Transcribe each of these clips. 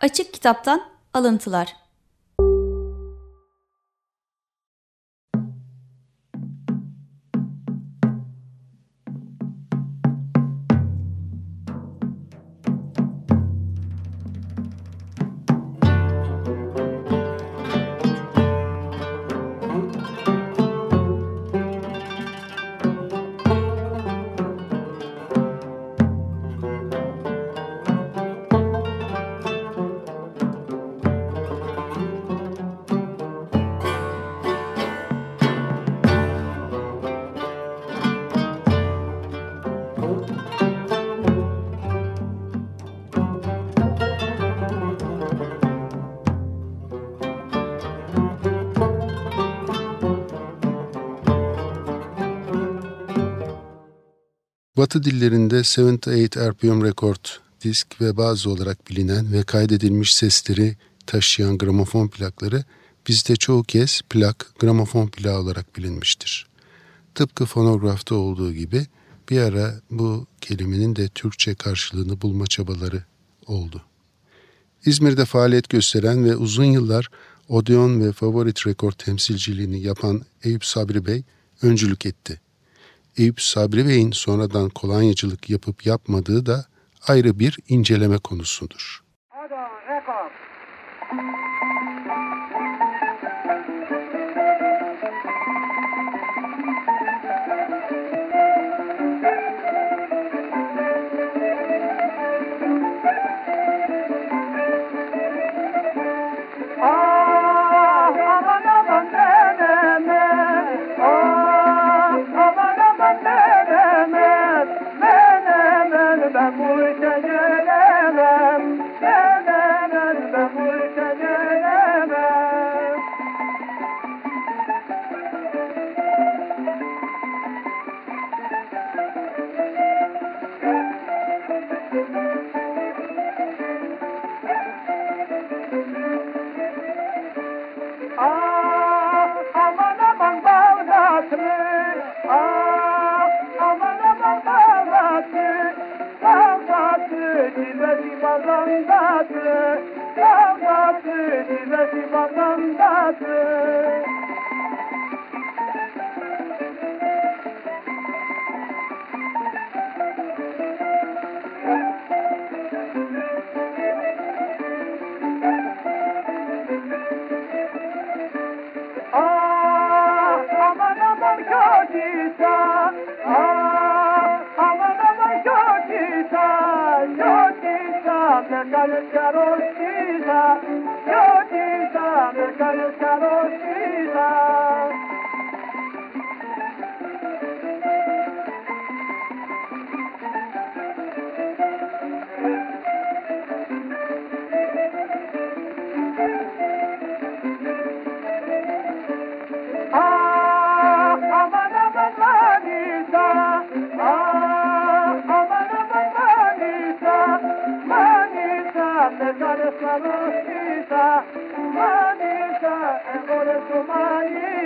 Açık kitaptan alıntılar. Batı dillerinde 78 RPM Record disk ve bazı olarak bilinen ve kaydedilmiş sesleri taşıyan gramofon plakları bizde çoğu kez plak, gramofon plağı olarak bilinmiştir. Tıpkı fonografta olduğu gibi bir ara bu kelimenin de Türkçe karşılığını bulma çabaları oldu. İzmir'de faaliyet gösteren ve uzun yıllar Odeon ve Favorit Rekord temsilciliğini yapan Eyüp Sabri Bey öncülük etti. Eyüp Sabri Bey'in sonradan kolonyacılık yapıp yapmadığı da ayrı bir inceleme konusudur. Yo में कल करो कीला जो में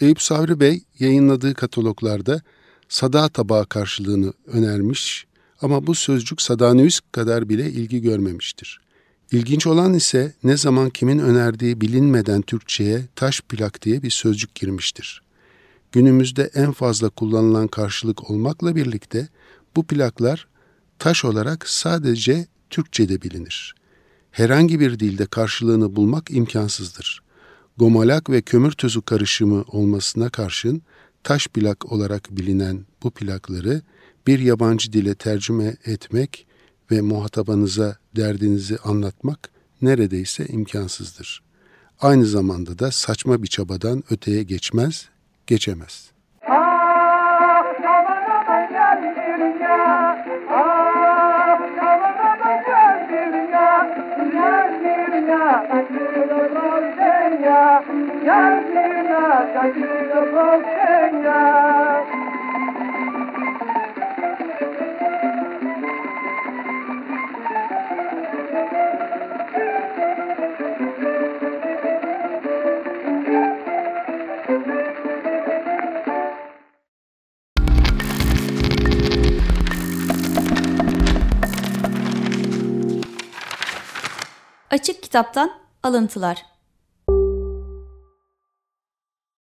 Eyüp Savri Bey yayınladığı kataloglarda sada tabağı karşılığını önermiş ama bu sözcük sadanüs kadar bile ilgi görmemiştir. İlginç olan ise ne zaman kimin önerdiği bilinmeden Türkçe'ye taş plak diye bir sözcük girmiştir. Günümüzde en fazla kullanılan karşılık olmakla birlikte bu plaklar taş olarak sadece Türkçe'de bilinir. Herhangi bir dilde karşılığını bulmak imkansızdır. Gomalak ve kömür tozu karışımı olmasına karşın taş plak olarak bilinen bu plakları bir yabancı dile tercüme etmek ve muhatabanıza derdinizi anlatmak neredeyse imkansızdır. Aynı zamanda da saçma bir çabadan öteye geçmez, geçemez. Ah. Ah. Gel Açık Kitaptan Alıntılar